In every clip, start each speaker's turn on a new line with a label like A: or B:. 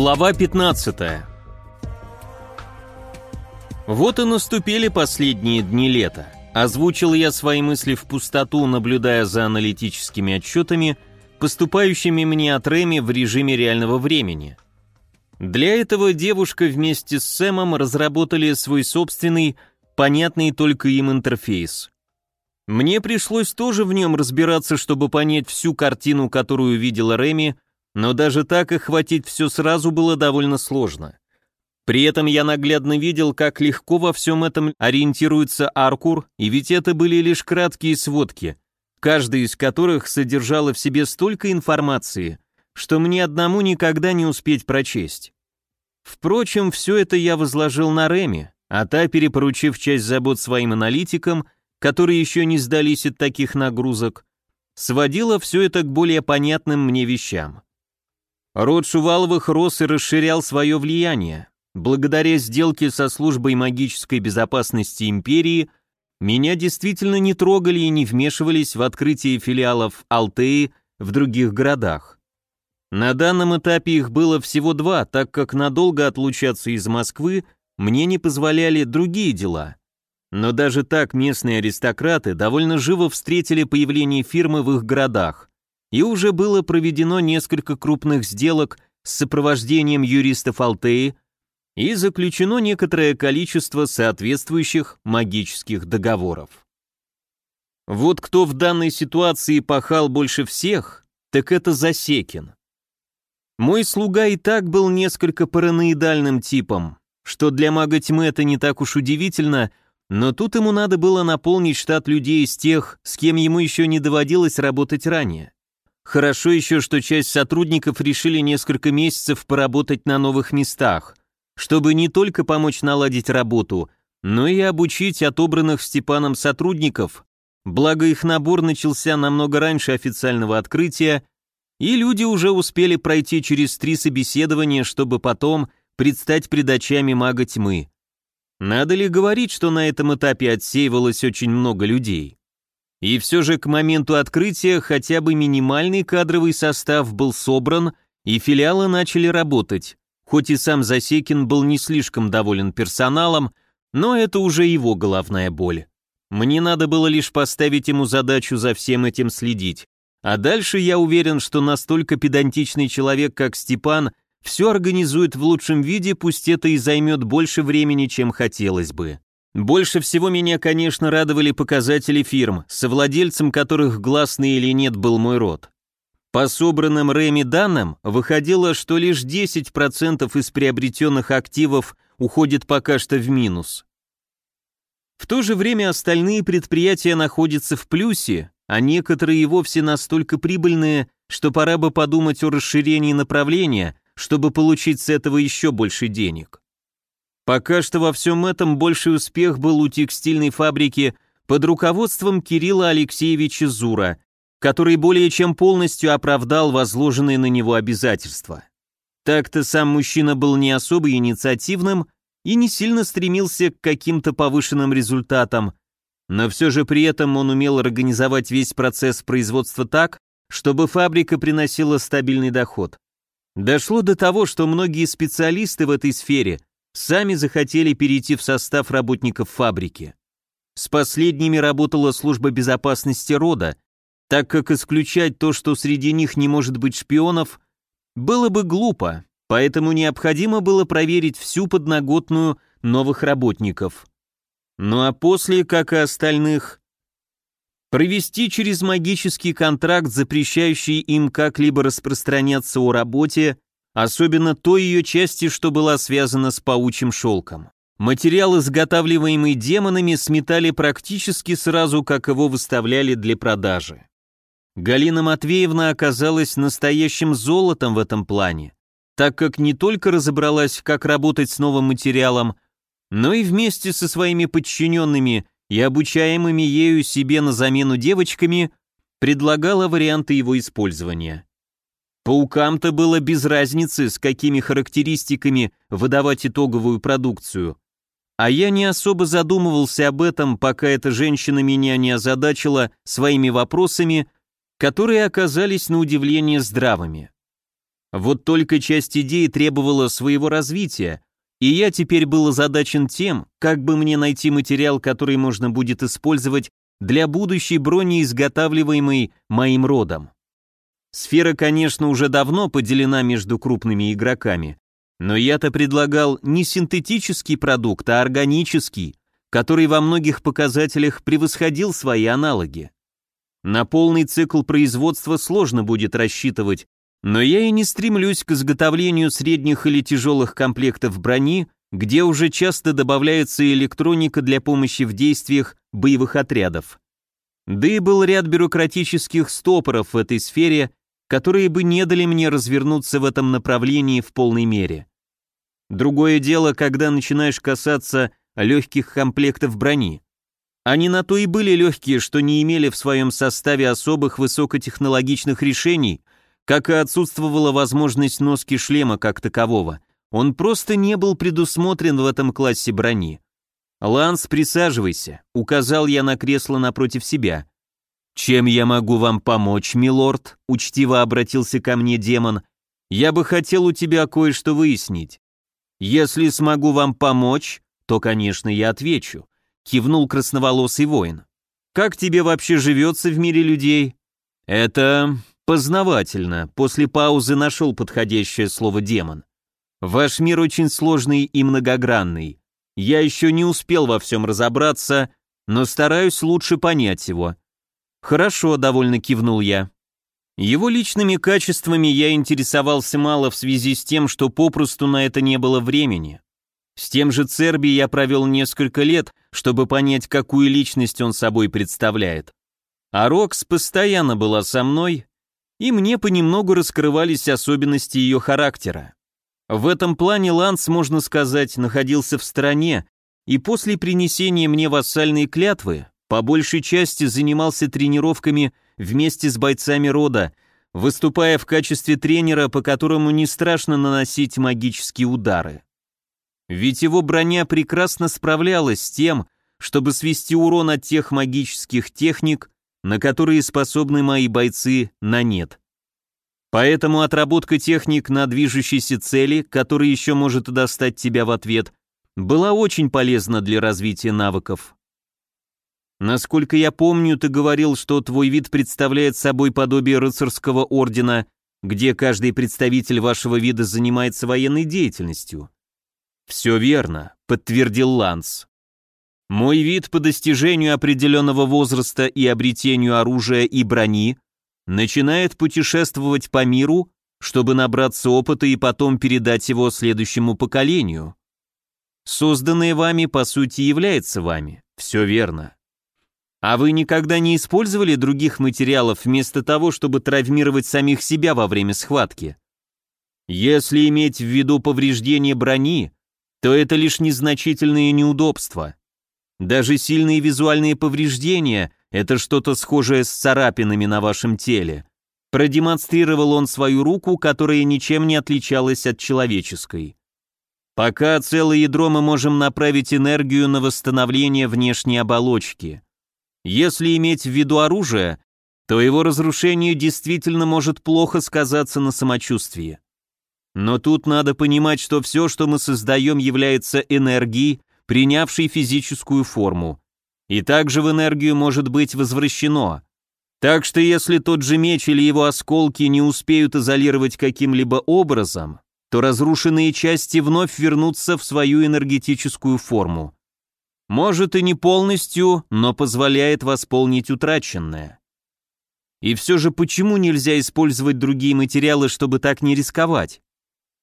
A: Глава 15 Вот и наступили последние дни лета. Озвучил я свои мысли в пустоту, наблюдая за аналитическими отчетами, поступающими мне от Реми в режиме реального времени. Для этого девушка вместе с Сэмом разработали свой собственный, понятный только им интерфейс. Мне пришлось тоже в нем разбираться, чтобы понять всю картину, которую видела Реми, но даже так охватить все сразу было довольно сложно. При этом я наглядно видел, как легко во всем этом ориентируется Аркур, и ведь это были лишь краткие сводки, каждая из которых содержала в себе столько информации, что мне одному никогда не успеть прочесть. Впрочем, все это я возложил на Реми, а та, перепоручив часть забот своим аналитикам, которые еще не сдались от таких нагрузок, сводила все это к более понятным мне вещам. Род Шуваловых рос и расширял свое влияние. Благодаря сделке со службой магической безопасности империи меня действительно не трогали и не вмешивались в открытие филиалов Алтеи в других городах. На данном этапе их было всего два, так как надолго отлучаться из Москвы мне не позволяли другие дела. Но даже так местные аристократы довольно живо встретили появление фирмы в их городах и уже было проведено несколько крупных сделок с сопровождением юристов Алтеи и заключено некоторое количество соответствующих магических договоров. Вот кто в данной ситуации пахал больше всех, так это Засекин. Мой слуга и так был несколько параноидальным типом, что для мага тьмы это не так уж удивительно, но тут ему надо было наполнить штат людей из тех, с кем ему еще не доводилось работать ранее. Хорошо еще, что часть сотрудников решили несколько месяцев поработать на новых местах, чтобы не только помочь наладить работу, но и обучить отобранных Степаном сотрудников, благо их набор начался намного раньше официального открытия, и люди уже успели пройти через три собеседования, чтобы потом предстать пред очами мага тьмы. Надо ли говорить, что на этом этапе отсеивалось очень много людей? И все же к моменту открытия хотя бы минимальный кадровый состав был собран, и филиалы начали работать. Хоть и сам Засекин был не слишком доволен персоналом, но это уже его головная боль. Мне надо было лишь поставить ему задачу за всем этим следить. А дальше я уверен, что настолько педантичный человек, как Степан, все организует в лучшем виде, пусть это и займет больше времени, чем хотелось бы. Больше всего меня, конечно, радовали показатели фирм, совладельцем которых гласный или нет был мой род. По собранным Рэми данным, выходило, что лишь 10% из приобретенных активов уходит пока что в минус. В то же время остальные предприятия находятся в плюсе, а некоторые и вовсе настолько прибыльные, что пора бы подумать о расширении направления, чтобы получить с этого еще больше денег. Пока что во всем этом больший успех был у текстильной фабрики под руководством Кирилла Алексеевича Зура, который более чем полностью оправдал возложенные на него обязательства. Так-то сам мужчина был не особо инициативным и не сильно стремился к каким-то повышенным результатам, но все же при этом он умел организовать весь процесс производства так, чтобы фабрика приносила стабильный доход. Дошло до того, что многие специалисты в этой сфере сами захотели перейти в состав работников фабрики. С последними работала служба безопасности рода, так как исключать то, что среди них не может быть шпионов, было бы глупо, поэтому необходимо было проверить всю подноготную новых работников. Ну а после, как и остальных, провести через магический контракт, запрещающий им как-либо распространяться о работе особенно той ее части, что была связана с паучьим шелком. Материал, изготавливаемый демонами, сметали практически сразу, как его выставляли для продажи. Галина Матвеевна оказалась настоящим золотом в этом плане, так как не только разобралась, как работать с новым материалом, но и вместе со своими подчиненными и обучаемыми ею себе на замену девочками предлагала варианты его использования. Паукам-то было без разницы, с какими характеристиками выдавать итоговую продукцию. А я не особо задумывался об этом, пока эта женщина меня не озадачила своими вопросами, которые оказались на удивление здравыми. Вот только часть идеи требовала своего развития, и я теперь был озадачен тем, как бы мне найти материал, который можно будет использовать для будущей брони, изготавливаемой моим родом. Сфера, конечно, уже давно поделена между крупными игроками, но я-то предлагал не синтетический продукт, а органический, который во многих показателях превосходил свои аналоги. На полный цикл производства сложно будет рассчитывать, но я и не стремлюсь к изготовлению средних или тяжелых комплектов брони, где уже часто добавляется электроника для помощи в действиях боевых отрядов. Да и был ряд бюрократических стопоров в этой сфере, которые бы не дали мне развернуться в этом направлении в полной мере. Другое дело, когда начинаешь касаться легких комплектов брони. Они на то и были легкие, что не имели в своем составе особых высокотехнологичных решений, как и отсутствовала возможность носки шлема как такового. Он просто не был предусмотрен в этом классе брони. «Ланс, присаживайся», — указал я на кресло напротив себя. «Чем я могу вам помочь, милорд?» — учтиво обратился ко мне демон. «Я бы хотел у тебя кое-что выяснить. Если смогу вам помочь, то, конечно, я отвечу», — кивнул красноволосый воин. «Как тебе вообще живется в мире людей?» «Это Познавательно. После паузы нашел подходящее слово демон. Ваш мир очень сложный и многогранный. Я еще не успел во всем разобраться, но стараюсь лучше понять его. Хорошо, довольно кивнул я. Его личными качествами я интересовался мало в связи с тем, что попросту на это не было времени. С тем же Церби я провел несколько лет, чтобы понять, какую личность он собой представляет. А Рокс постоянно была со мной, и мне понемногу раскрывались особенности ее характера. В этом плане Ланс, можно сказать, находился в стороне, и после принесения мне вассальной клятвы по большей части занимался тренировками вместе с бойцами рода, выступая в качестве тренера, по которому не страшно наносить магические удары. Ведь его броня прекрасно справлялась с тем, чтобы свести урон от тех магических техник, на которые способны мои бойцы на нет. Поэтому отработка техник на движущейся цели, которая еще может достать тебя в ответ, была очень полезна для развития навыков. Насколько я помню, ты говорил, что твой вид представляет собой подобие рыцарского ордена, где каждый представитель вашего вида занимается военной деятельностью. Все верно, подтвердил Ланс. Мой вид по достижению определенного возраста и обретению оружия и брони начинает путешествовать по миру, чтобы набраться опыта и потом передать его следующему поколению. Созданное вами, по сути, является вами. Все верно. А вы никогда не использовали других материалов вместо того, чтобы травмировать самих себя во время схватки? Если иметь в виду повреждение брони, то это лишь незначительные неудобства. Даже сильные визуальные повреждения – это что-то схожее с царапинами на вашем теле. Продемонстрировал он свою руку, которая ничем не отличалась от человеческой. Пока целое ядро мы можем направить энергию на восстановление внешней оболочки. Если иметь в виду оружие, то его разрушение действительно может плохо сказаться на самочувствии. Но тут надо понимать, что все, что мы создаем, является энергией, принявший физическую форму, и также в энергию может быть возвращено. Так что если тот же меч или его осколки не успеют изолировать каким-либо образом, то разрушенные части вновь вернутся в свою энергетическую форму. Может и не полностью, но позволяет восполнить утраченное. И все же почему нельзя использовать другие материалы, чтобы так не рисковать?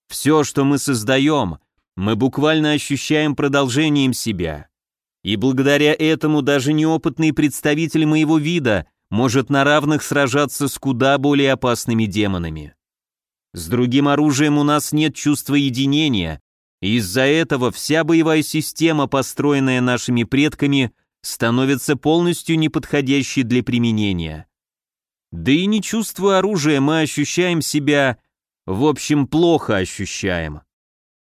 A: Все, что мы создаем, мы буквально ощущаем продолжением себя. И благодаря этому даже неопытный представитель моего вида может на равных сражаться с куда более опасными демонами. С другим оружием у нас нет чувства единения, из-за этого вся боевая система, построенная нашими предками, становится полностью неподходящей для применения. Да и не чувствуя оружия, мы ощущаем себя, в общем, плохо ощущаем.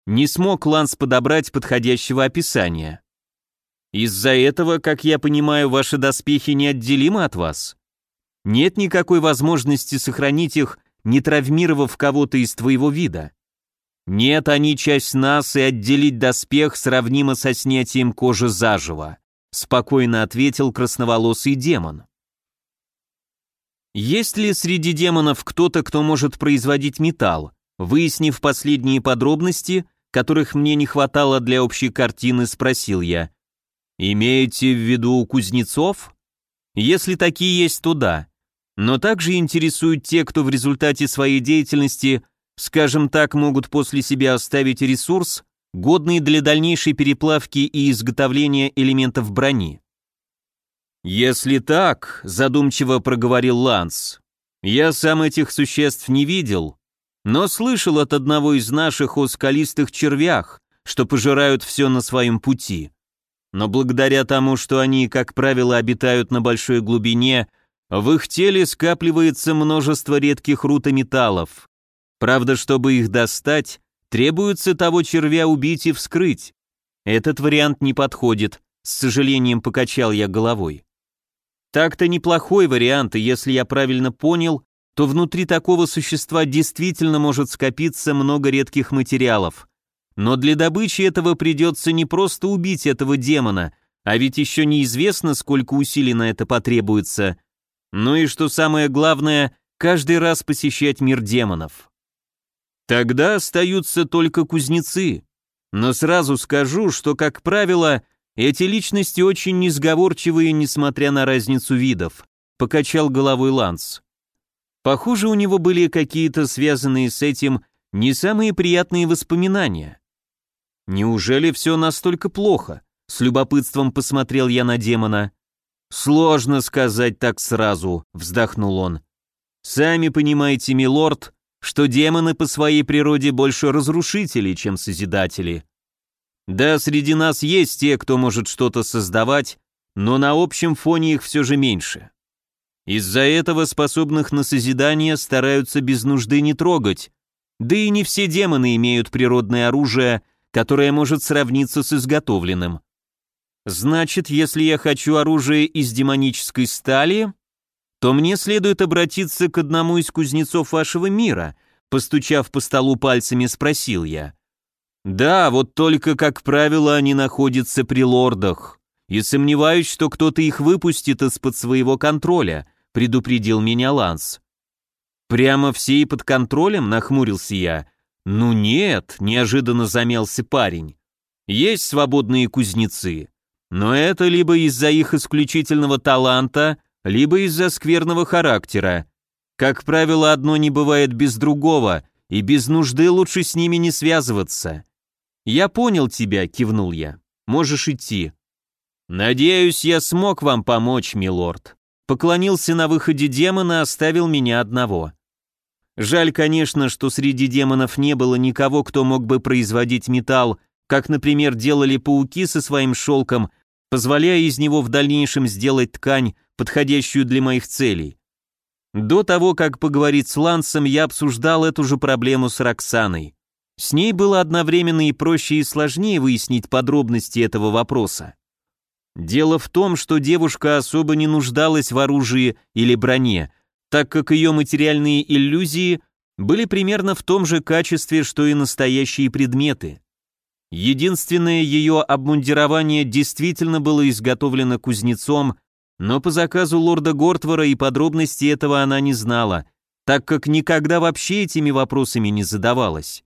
A: Не смог Ланс подобрать подходящего описания. Из-за этого, как я понимаю, ваши доспехи неотделимы от вас? Нет никакой возможности сохранить их не травмировав кого-то из твоего вида. Нет, они часть нас, и отделить доспех сравнимо со снятием кожи заживо, спокойно ответил красноволосый демон. Есть ли среди демонов кто-то, кто может производить металл? Выяснив последние подробности, которых мне не хватало для общей картины, спросил я. Имеете в виду кузнецов? Если такие есть, то да. Но также интересуют те, кто в результате своей деятельности, скажем так, могут после себя оставить ресурс, годный для дальнейшей переплавки и изготовления элементов брони. «Если так», — задумчиво проговорил Ланс, — «я сам этих существ не видел, но слышал от одного из наших о скалистых червях, что пожирают все на своем пути. Но благодаря тому, что они, как правило, обитают на большой глубине, в их теле скапливается множество редких руд и металлов. Правда, чтобы их достать, требуется того червя убить и вскрыть. Этот вариант не подходит, с сожалением покачал я головой. Так-то неплохой вариант, и если я правильно понял, то внутри такого существа действительно может скопиться много редких материалов. Но для добычи этого придется не просто убить этого демона, а ведь еще неизвестно, сколько усилий на это потребуется. Ну и что самое главное, каждый раз посещать мир демонов. Тогда остаются только кузнецы. Но сразу скажу, что, как правило, эти личности очень несговорчивые, несмотря на разницу видов, покачал головой Ланс. Похоже, у него были какие-то связанные с этим не самые приятные воспоминания. Неужели все настолько плохо? С любопытством посмотрел я на демона. Сложно сказать так сразу, вздохнул он. Сами понимаете, милорд, что демоны по своей природе больше разрушители, чем созидатели. Да, среди нас есть те, кто может что-то создавать, но на общем фоне их все же меньше. Из-за этого способных на созидание стараются без нужды не трогать, да и не все демоны имеют природное оружие, которое может сравниться с изготовленным. Значит, если я хочу оружие из демонической стали, то мне следует обратиться к одному из кузнецов вашего мира, постучав по столу пальцами, спросил я. Да, вот только, как правило, они находятся при лордах. И сомневаюсь, что кто-то их выпустит из-под своего контроля, предупредил меня Ланс. Прямо все и под контролем, нахмурился я. Ну нет, неожиданно замялся парень. Есть свободные кузнецы, но это либо из-за их исключительного таланта, либо из-за скверного характера. Как правило, одно не бывает без другого, и без нужды лучше с ними не связываться. «Я понял тебя», — кивнул я. «Можешь идти». «Надеюсь, я смог вам помочь, милорд». Поклонился на выходе демона, оставил меня одного. Жаль, конечно, что среди демонов не было никого, кто мог бы производить металл, как, например, делали пауки со своим шелком, позволяя из него в дальнейшем сделать ткань, подходящую для моих целей. До того, как поговорить с Лансом, я обсуждал эту же проблему с Роксаной. С ней было одновременно и проще, и сложнее выяснить подробности этого вопроса. Дело в том, что девушка особо не нуждалась в оружии или броне, так как ее материальные иллюзии были примерно в том же качестве, что и настоящие предметы. Единственное ее обмундирование действительно было изготовлено кузнецом, но по заказу лорда Гортвора и подробности этого она не знала, так как никогда вообще этими вопросами не задавалась.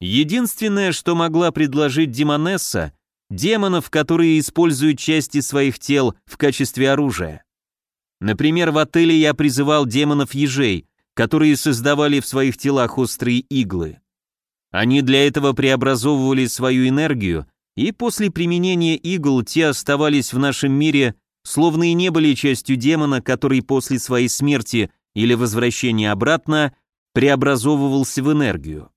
A: Единственное, что могла предложить Демонесса, демонов, которые используют части своих тел в качестве оружия. Например, в отеле я призывал демонов-ежей, которые создавали в своих телах острые иглы. Они для этого преобразовывали свою энергию, и после применения игл те оставались в нашем мире, словно и не были частью демона, который после своей смерти или возвращения обратно преобразовывался в энергию.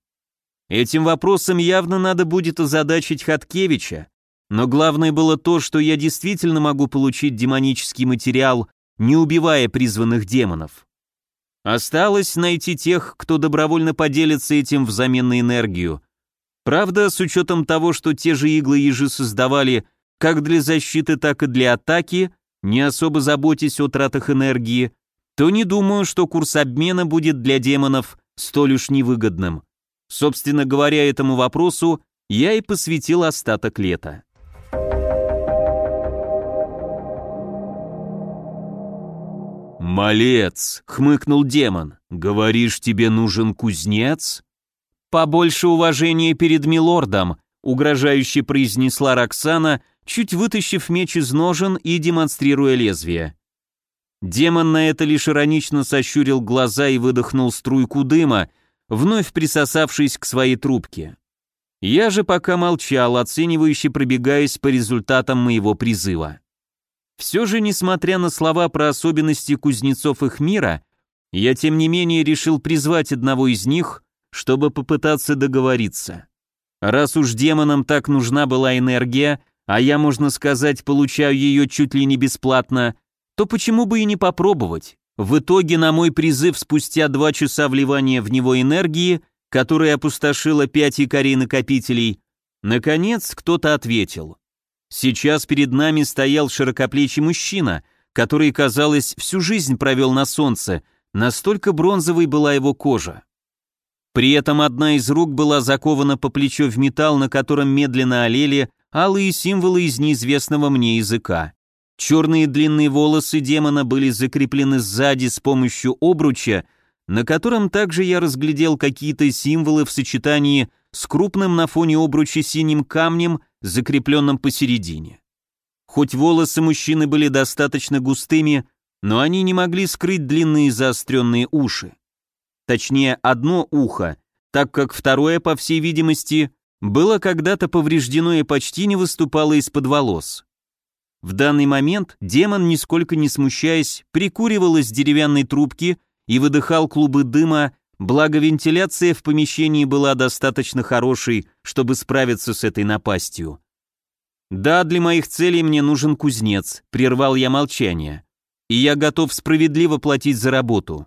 A: Этим вопросом явно надо будет озадачить Хаткевича, но главное было то, что я действительно могу получить демонический материал, не убивая призванных демонов. Осталось найти тех, кто добровольно поделится этим взамен на энергию. Правда, с учетом того, что те же иглы ежи создавали как для защиты, так и для атаки, не особо заботясь о тратах энергии, то не думаю, что курс обмена будет для демонов столь уж невыгодным. Собственно говоря, этому вопросу я и посвятил остаток лета.
B: «Малец!» — хмыкнул демон. «Говоришь, тебе нужен кузнец?»
A: «Побольше уважения перед милордом», — угрожающе произнесла Роксана, чуть вытащив меч из ножен и демонстрируя лезвие. Демон на это лишь иронично сощурил глаза и выдохнул струйку дыма, вновь присосавшись к своей трубке. Я же пока молчал, оценивающе пробегаясь по результатам моего призыва. Все же, несмотря на слова про особенности кузнецов их мира, я тем не менее решил призвать одного из них, чтобы попытаться договориться. Раз уж демонам так нужна была энергия, а я, можно сказать, получаю ее чуть ли не бесплатно, то почему бы и не попробовать? В итоге на мой призыв спустя два часа вливания в него энергии, которая опустошила пять якорей накопителей, наконец кто-то ответил. Сейчас перед нами стоял широкоплечий мужчина, который, казалось, всю жизнь провел на солнце, настолько бронзовой была его кожа. При этом одна из рук была закована по плечо в металл, на котором медленно олели алые символы из неизвестного мне языка. Черные длинные волосы демона были закреплены сзади с помощью обруча, на котором также я разглядел какие-то символы в сочетании с крупным на фоне обруча синим камнем, закрепленным посередине. Хоть волосы мужчины были достаточно густыми, но они не могли скрыть длинные заостренные уши. Точнее, одно ухо, так как второе, по всей видимости, было когда-то повреждено и почти не выступало из-под волос. В данный момент демон, нисколько не смущаясь, прикуривал из деревянной трубки и выдыхал клубы дыма, благо вентиляция в помещении была достаточно хорошей, чтобы справиться с этой напастью. «Да, для моих целей мне нужен кузнец», — прервал я молчание. «И я готов справедливо платить за работу».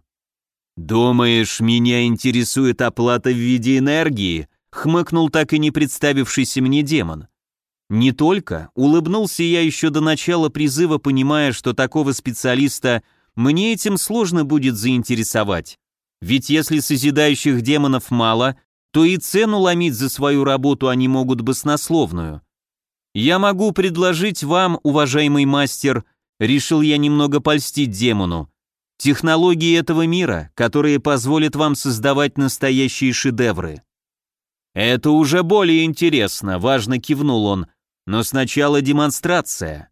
B: «Думаешь, меня интересует оплата в виде энергии?» — хмыкнул так и не представившийся мне демон.
A: Не только, улыбнулся я еще до начала призыва, понимая, что такого специалиста мне этим сложно будет заинтересовать. Ведь если созидающих демонов мало, то и цену ломить за свою работу они могут баснословную. Я могу предложить вам, уважаемый мастер, решил я немного польстить демону, технологии этого мира, которые позволят вам создавать настоящие шедевры.
B: Это уже более интересно, важно кивнул он, но сначала демонстрация.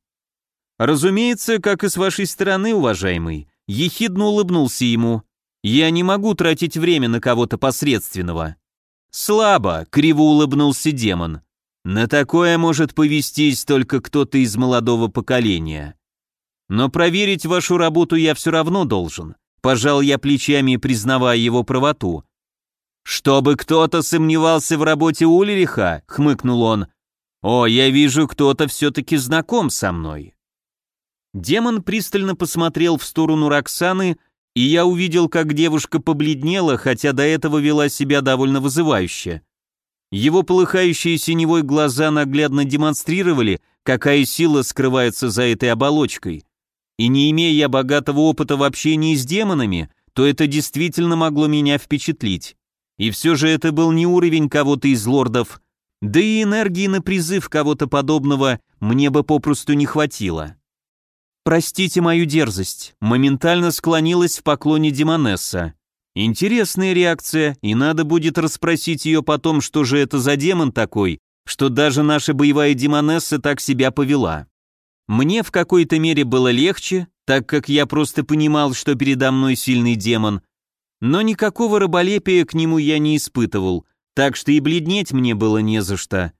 A: Разумеется, как и с вашей стороны, уважаемый, ехидно улыбнулся ему. Я не могу тратить время на кого-то посредственного.
B: Слабо, криво улыбнулся демон. На такое может повестись только кто-то из молодого поколения.
A: Но проверить вашу работу я все равно должен. Пожал я плечами, признавая его правоту.
B: «Чтобы кто-то сомневался в работе Ульриха», — хмыкнул он, «О, я вижу, кто-то все-таки знаком со мной».
A: Демон пристально посмотрел в сторону Роксаны, и я увидел, как девушка побледнела, хотя до этого вела себя довольно вызывающе. Его полыхающие синевой глаза наглядно демонстрировали, какая сила скрывается за этой оболочкой. И не имея богатого опыта в общении с демонами, то это действительно могло меня впечатлить. И все же это был не уровень кого-то из лордов, да и энергии на призыв кого-то подобного мне бы попросту не хватило. «Простите мою дерзость», моментально склонилась в поклоне Демонесса. Интересная реакция, и надо будет расспросить ее потом, что же это за демон такой, что даже наша боевая Демонесса так себя повела. Мне в какой-то мере было легче, так как я просто понимал, что передо мной сильный демон, но никакого раболепия к нему я не испытывал, так что и бледнеть мне было не за что.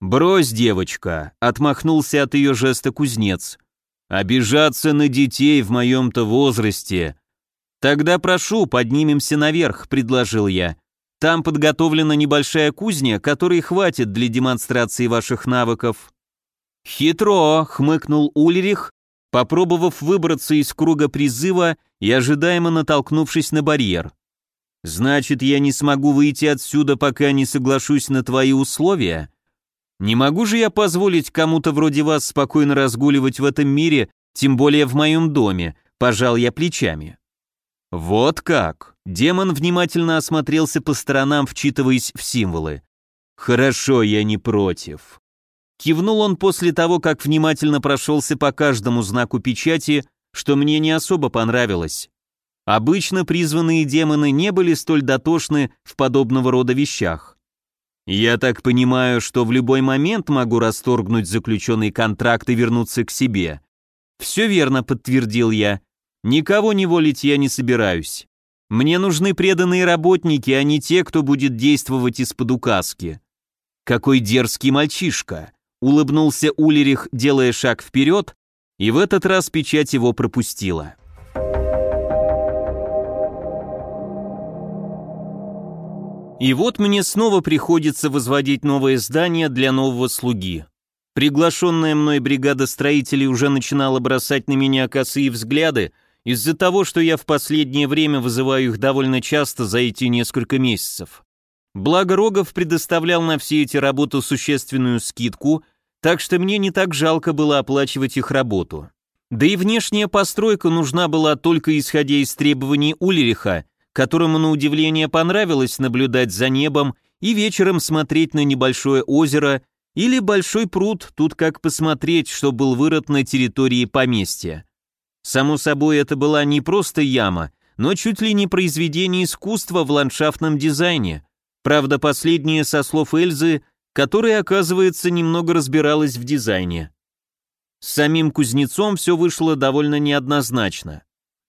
B: «Брось, девочка», — отмахнулся от ее жеста кузнец. «Обижаться на детей в моем-то возрасте».
A: «Тогда прошу, поднимемся наверх», — предложил я. «Там подготовлена небольшая кузня, которой хватит для демонстрации ваших навыков».
B: «Хитро», — хмыкнул Ульрих, попробовав выбраться из круга призыва и ожидаемо натолкнувшись на барьер. Значит, я не смогу выйти отсюда, пока не соглашусь на твои условия? Не могу же я позволить кому-то вроде вас спокойно разгуливать в этом мире, тем более в моем доме, пожал я плечами. Вот как. Демон внимательно осмотрелся по сторонам, вчитываясь в символы. Хорошо, я не против. Кивнул он после того, как внимательно прошелся по каждому знаку печати, что мне не особо понравилось. Обычно призванные демоны не были столь дотошны в подобного рода вещах. Я так понимаю, что в любой момент могу расторгнуть заключенный контракт и вернуться к себе. Все верно, подтвердил я. Никого не волить я не собираюсь. Мне нужны преданные работники, а не те, кто будет действовать из-под указки. Какой дерзкий мальчишка, улыбнулся Улерих, делая шаг вперед, и в этот раз печать его пропустила. И вот мне снова приходится возводить новое здание для нового слуги. Приглашенная мной бригада строителей уже начинала бросать на меня косые взгляды из-за того, что я в последнее время вызываю их довольно часто за эти несколько месяцев. Благо Рогов предоставлял на все эти работы существенную скидку, так что мне не так жалко было оплачивать их работу. Да и внешняя постройка нужна была только исходя из требований Ульриха, которому на удивление понравилось наблюдать за небом и вечером смотреть на небольшое озеро или большой пруд, тут как посмотреть, что был вырод на территории поместья. Само собой, это была не просто яма, но чуть ли не произведение искусства в ландшафтном дизайне. Правда, последнее со слов Эльзы, которая, оказывается, немного разбиралась в дизайне. С самим кузнецом все вышло довольно неоднозначно.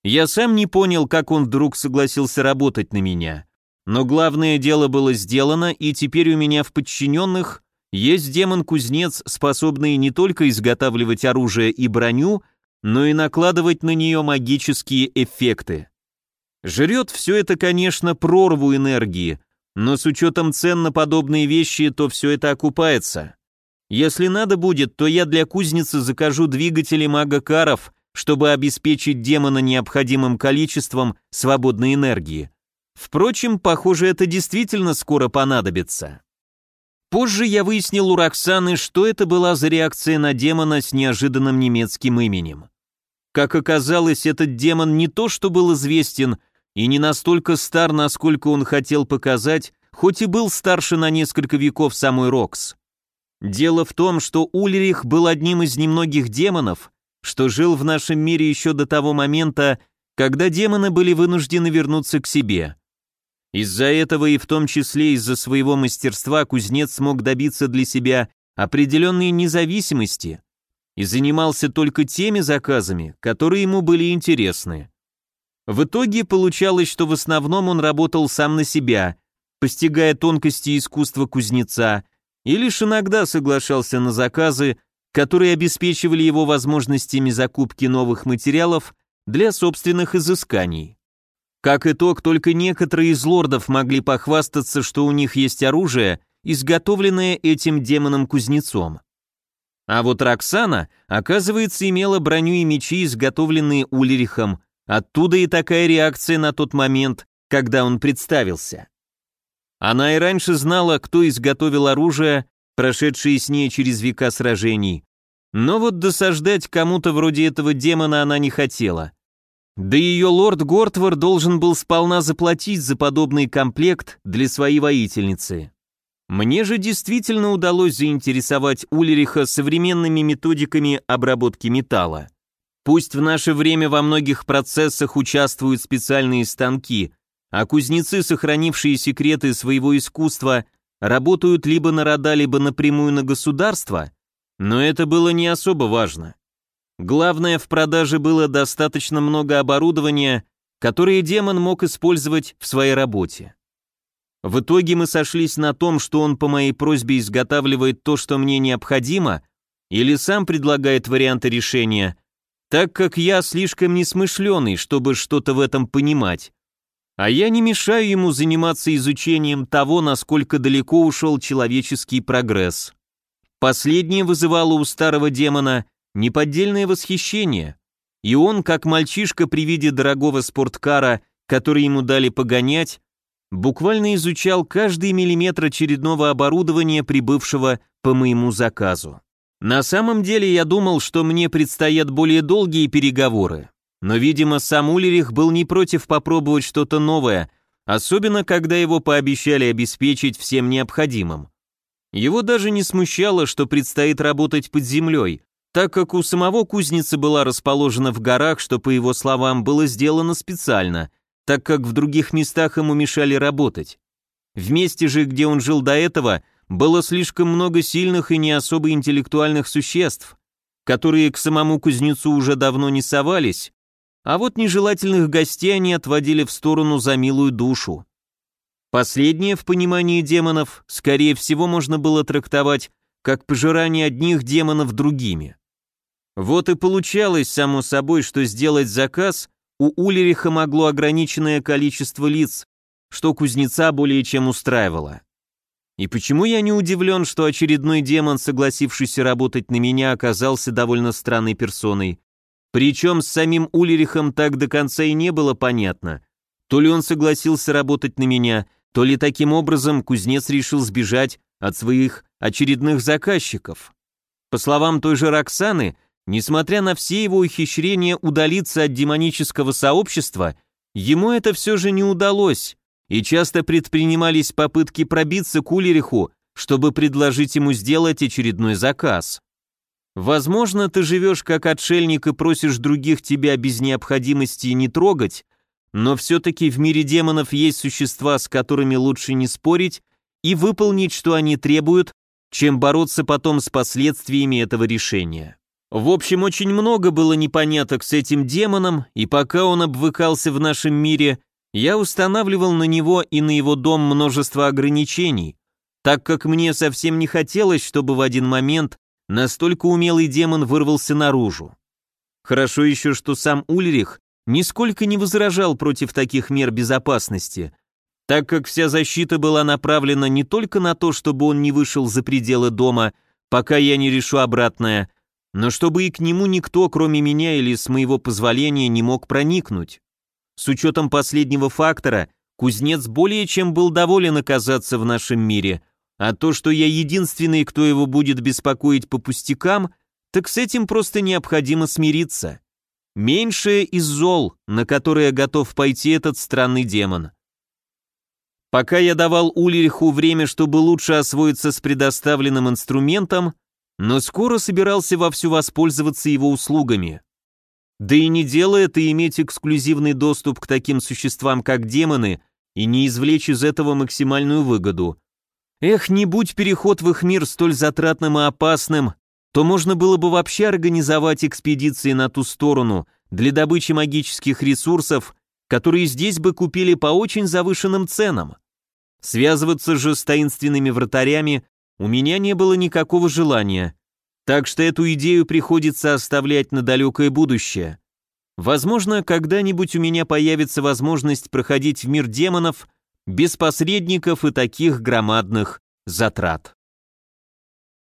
B: Я сам не понял, как он вдруг согласился работать на меня. Но главное дело было сделано, и теперь у меня в подчиненных есть демон-кузнец, способный не только изготавливать оружие и броню, но и накладывать на нее магические эффекты. Жрет все это, конечно, прорву энергии, но с учетом цен на подобные вещи, то все это окупается. Если надо будет, то я для кузницы закажу двигатели мага-каров чтобы обеспечить демона необходимым количеством свободной энергии. Впрочем, похоже, это действительно скоро понадобится. Позже я выяснил у Роксаны, что это была за реакция на демона с неожиданным немецким именем. Как оказалось, этот демон не то что был известен и не настолько стар, насколько он хотел показать, хоть и был старше на несколько веков самой Рокс. Дело в том, что Ульрих был одним из немногих демонов, что жил в нашем мире еще до того момента, когда демоны были вынуждены вернуться к себе. Из-за этого и в том числе из-за своего мастерства кузнец смог добиться для себя определенной независимости и занимался только теми заказами, которые ему были интересны. В итоге получалось, что в основном он работал сам на себя, постигая тонкости искусства кузнеца, и лишь иногда соглашался на заказы, которые обеспечивали его возможностями закупки новых материалов для собственных изысканий. Как итог, только некоторые из лордов могли похвастаться, что у них есть оружие, изготовленное этим демоном-кузнецом. А вот Роксана, оказывается, имела броню и мечи, изготовленные Ульрихом, оттуда и такая реакция на тот момент, когда он представился. Она и раньше знала, кто изготовил оружие, прошедшие с ней через века сражений. Но вот досаждать кому-то вроде этого демона она не хотела. Да ее лорд Гортвар должен был сполна заплатить за подобный комплект для своей воительницы. Мне же действительно удалось заинтересовать Ульриха современными методиками обработки металла. Пусть в наше время во многих процессах участвуют специальные станки, а кузнецы, сохранившие секреты своего искусства, работают либо на рода, либо напрямую на государство, но это было не особо важно. Главное, в продаже было достаточно много оборудования, которое демон мог использовать в своей работе. В итоге мы сошлись на том, что он по моей просьбе изготавливает то, что мне необходимо, или сам предлагает варианты решения, так как я слишком несмышленый, чтобы что-то в этом понимать, а я не мешаю ему заниматься изучением того, насколько далеко ушел человеческий прогресс. Последнее вызывало у старого демона неподдельное восхищение, и он, как мальчишка при виде дорогого спорткара, который ему дали погонять, буквально изучал каждый миллиметр очередного оборудования, прибывшего по моему заказу. На самом деле я думал, что мне предстоят более долгие переговоры,
A: Но, видимо, сам Улерих был не против попробовать что-то новое, особенно когда его пообещали обеспечить всем необходимым. Его даже не смущало, что предстоит работать под землей, так как у самого кузница была расположена в горах, что, по его словам, было сделано специально, так как в других местах ему мешали работать. В месте же, где он жил до этого, было слишком много сильных и не особо интеллектуальных существ, которые к самому кузнецу уже давно не совались, а вот нежелательных гостей они отводили в сторону за милую душу. Последнее, в понимании демонов, скорее всего, можно было трактовать как пожирание одних демонов другими. Вот и получалось, само собой, что сделать заказ у Улериха могло ограниченное количество лиц, что кузнеца более чем устраивало. И почему я не удивлен, что очередной демон, согласившийся работать на меня, оказался довольно странной персоной? Причем с самим Улерихом так до конца и не было понятно. То ли он согласился работать на меня, то ли таким образом кузнец решил сбежать от своих очередных заказчиков. По словам той же Роксаны, несмотря на все его ухищрения удалиться от демонического сообщества, ему это все же не удалось, и часто предпринимались попытки пробиться к Улериху, чтобы предложить ему сделать очередной заказ. Возможно, ты живешь как отшельник и просишь других тебя без необходимости не трогать, но все-таки в мире демонов есть существа, с которыми лучше не спорить и выполнить, что они требуют, чем бороться потом с последствиями этого решения. В общем, очень много было непоняток с этим демоном, и пока он обвыкался в нашем мире, я устанавливал на него и на его дом множество ограничений, так как мне совсем не хотелось, чтобы в один момент настолько умелый демон вырвался наружу. Хорошо еще, что сам Ульрих нисколько не возражал против таких мер безопасности, так как вся защита была направлена не только на то, чтобы он не вышел за пределы дома, пока я не решу обратное, но чтобы и к нему никто, кроме меня или с моего позволения, не мог проникнуть. С учетом последнего фактора, кузнец более чем был доволен оказаться в нашем мире, а то, что я единственный, кто его будет беспокоить по пустякам, так с этим просто необходимо смириться. Меньшее из зол, на которое готов пойти этот странный демон. Пока я давал Ульриху время, чтобы лучше освоиться с предоставленным инструментом, но скоро собирался вовсю воспользоваться его услугами. Да и не дело это иметь эксклюзивный доступ к таким существам, как демоны, и не извлечь из этого максимальную выгоду. Эх, не будь переход в их мир столь затратным и опасным, то можно было бы вообще организовать экспедиции на ту сторону для добычи магических ресурсов, которые здесь бы купили по очень завышенным ценам. Связываться же с таинственными вратарями у меня не было никакого желания. Так что эту идею приходится оставлять на далекое будущее. Возможно, когда-нибудь у меня появится возможность проходить в мир демонов без посредников и таких громадных затрат.